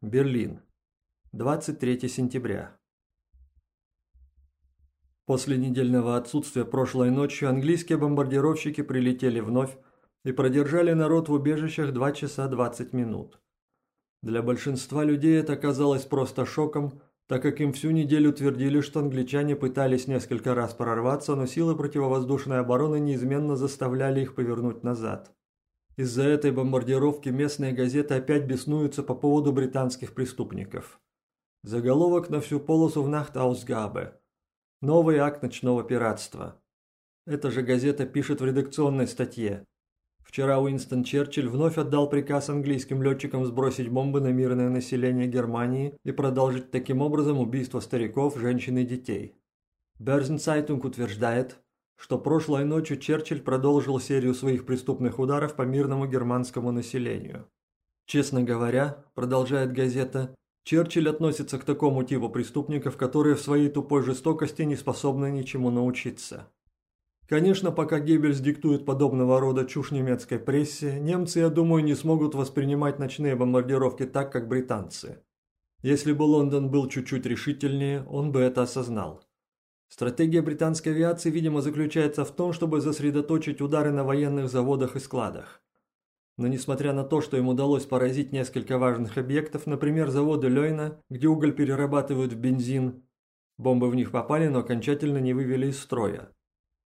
Берлин. 23 сентября. После недельного отсутствия прошлой ночью английские бомбардировщики прилетели вновь и продержали народ в убежищах 2 часа 20 минут. Для большинства людей это оказалось просто шоком, так как им всю неделю твердили, что англичане пытались несколько раз прорваться, но силы противовоздушной обороны неизменно заставляли их повернуть назад. Из-за этой бомбардировки местные газеты опять беснуются по поводу британских преступников. Заголовок на всю полосу в Нахтаусгабе. Новый акт ночного пиратства. Эта же газета пишет в редакционной статье. Вчера Уинстон Черчилль вновь отдал приказ английским летчикам сбросить бомбы на мирное население Германии и продолжить таким образом убийство стариков, женщин и детей. Берзенцайтунг утверждает, что прошлой ночью Черчилль продолжил серию своих преступных ударов по мирному германскому населению. Честно говоря, продолжает газета, Черчилль относится к такому типу преступников, которые в своей тупой жестокости не способны ничему научиться. Конечно, пока Геббельс диктует подобного рода чушь немецкой прессе, немцы, я думаю, не смогут воспринимать ночные бомбардировки так, как британцы. Если бы Лондон был чуть-чуть решительнее, он бы это осознал. Стратегия британской авиации, видимо, заключается в том, чтобы сосредоточить удары на военных заводах и складах. Но несмотря на то, что им удалось поразить несколько важных объектов, например, заводы Лёйна, где уголь перерабатывают в бензин, бомбы в них попали, но окончательно не вывели из строя.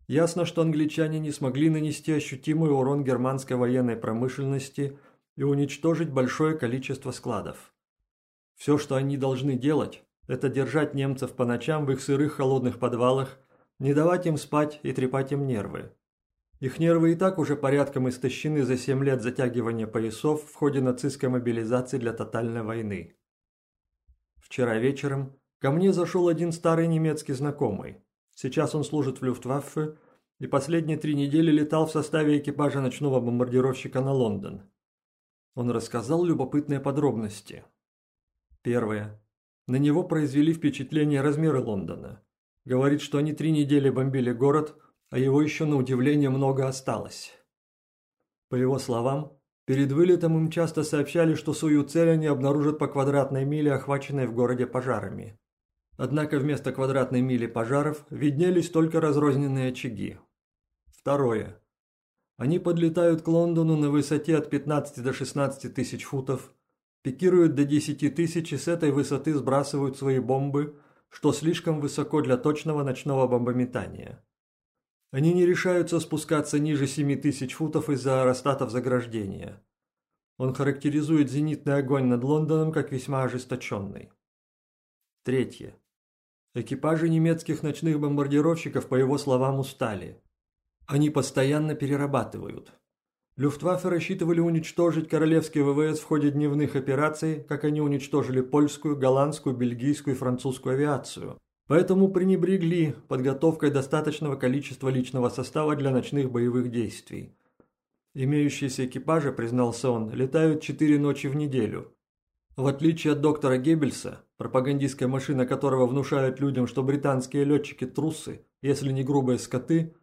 Ясно, что англичане не смогли нанести ощутимый урон германской военной промышленности и уничтожить большое количество складов. Все, что они должны делать, это держать немцев по ночам в их сырых холодных подвалах, не давать им спать и трепать им нервы. Их нервы и так уже порядком истощены за 7 лет затягивания поясов в ходе нацистской мобилизации для тотальной войны. Вчера вечером ко мне зашел один старый немецкий знакомый. Сейчас он служит в Люфтваффе и последние три недели летал в составе экипажа ночного бомбардировщика на Лондон. Он рассказал любопытные подробности. Первое. На него произвели впечатление размеры Лондона. Говорит, что они три недели бомбили город, а его еще на удивление много осталось. По его словам, перед вылетом им часто сообщали, что свою цель они обнаружат по квадратной миле, охваченной в городе пожарами. Однако вместо квадратной мили пожаров виднелись только разрозненные очаги. Второе. Они подлетают к Лондону на высоте от 15 до 16 тысяч футов, пикируют до 10 тысяч и с этой высоты сбрасывают свои бомбы, что слишком высоко для точного ночного бомбометания. Они не решаются спускаться ниже 7 тысяч футов из-за аэростатов заграждения. Он характеризует зенитный огонь над Лондоном как весьма ожесточенный. Третье. Экипажи немецких ночных бомбардировщиков, по его словам, устали. Они постоянно перерабатывают. Люфтваффе рассчитывали уничтожить королевский ВВС в ходе дневных операций, как они уничтожили польскую, голландскую, бельгийскую и французскую авиацию. Поэтому пренебрегли подготовкой достаточного количества личного состава для ночных боевых действий. Имеющиеся экипажи, признался он, летают четыре ночи в неделю. В отличие от доктора Геббельса, пропагандистская машина которого внушает людям, что британские летчики трусы, если не грубые скоты,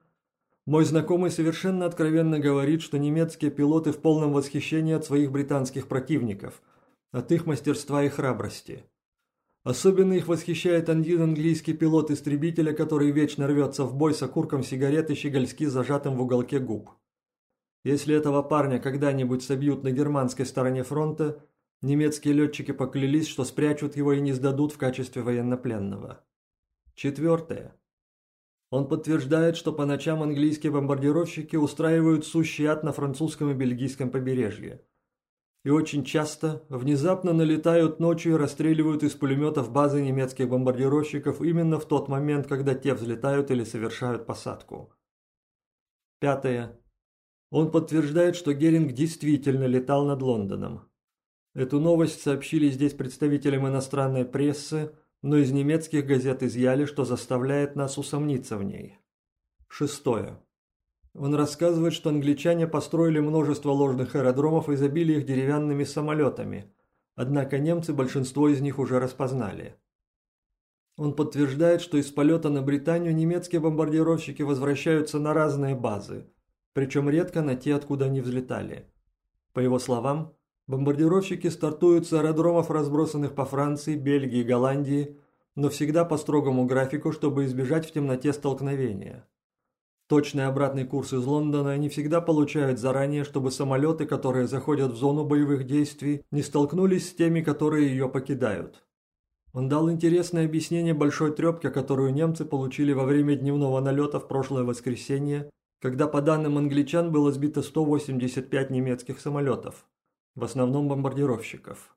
мой знакомый совершенно откровенно говорит, что немецкие пилоты в полном восхищении от своих британских противников, от их мастерства и храбрости. Особенно их восхищает один английский пилот истребителя, который вечно рвется в бой с окурком сигареты щегольски зажатым в уголке губ. Если этого парня когда-нибудь собьют на германской стороне фронта, немецкие летчики поклялись, что спрячут его и не сдадут в качестве военнопленного. Четвертое. Он подтверждает, что по ночам английские бомбардировщики устраивают сущий ад на французском и бельгийском побережье. И очень часто внезапно налетают ночью и расстреливают из пулеметов базы немецких бомбардировщиков именно в тот момент, когда те взлетают или совершают посадку. Пятое. Он подтверждает, что Геринг действительно летал над Лондоном. Эту новость сообщили здесь представителям иностранной прессы, но из немецких газет изъяли, что заставляет нас усомниться в ней. Шестое. Он рассказывает, что англичане построили множество ложных аэродромов и забили их деревянными самолетами, однако немцы большинство из них уже распознали. Он подтверждает, что из полета на Британию немецкие бомбардировщики возвращаются на разные базы, причем редко на те, откуда они взлетали. По его словам, Бомбардировщики стартуют с аэродромов, разбросанных по Франции, Бельгии Голландии, но всегда по строгому графику, чтобы избежать в темноте столкновения. Точный обратный курс из Лондона они всегда получают заранее, чтобы самолеты, которые заходят в зону боевых действий, не столкнулись с теми, которые ее покидают. Он дал интересное объяснение большой трепке, которую немцы получили во время дневного налета в прошлое воскресенье, когда по данным англичан было сбито 185 немецких самолетов, в основном бомбардировщиков.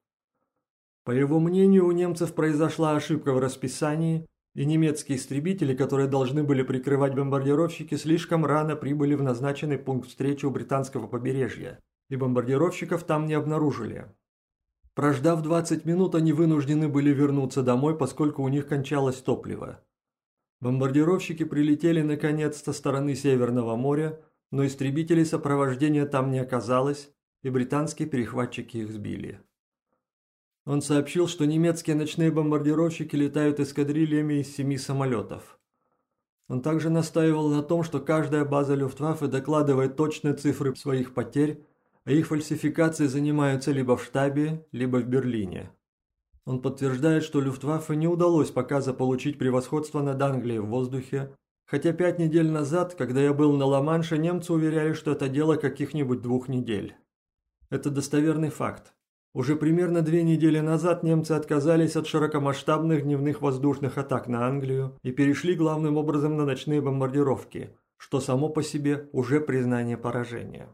По его мнению, у немцев произошла ошибка в расписании, и немецкие истребители, которые должны были прикрывать бомбардировщики, слишком рано прибыли в назначенный пункт встречи у британского побережья, и бомбардировщиков там не обнаружили. Прождав 20 минут, они вынуждены были вернуться домой, поскольку у них кончалось топливо. Бомбардировщики прилетели наконец со стороны Северного моря, но истребителей сопровождения там не оказалось, и британские перехватчики их сбили. Он сообщил, что немецкие ночные бомбардировщики летают эскадрильями из семи самолетов. Он также настаивал на том, что каждая база Люфтваффе докладывает точные цифры своих потерь, а их фальсификацией занимаются либо в штабе, либо в Берлине. Он подтверждает, что Люфтваффе не удалось пока заполучить превосходство над Англией в воздухе, хотя пять недель назад, когда я был на Ла-Манше, немцы уверяли, что это дело каких-нибудь двух недель. Это достоверный факт. Уже примерно две недели назад немцы отказались от широкомасштабных дневных воздушных атак на Англию и перешли главным образом на ночные бомбардировки, что само по себе уже признание поражения.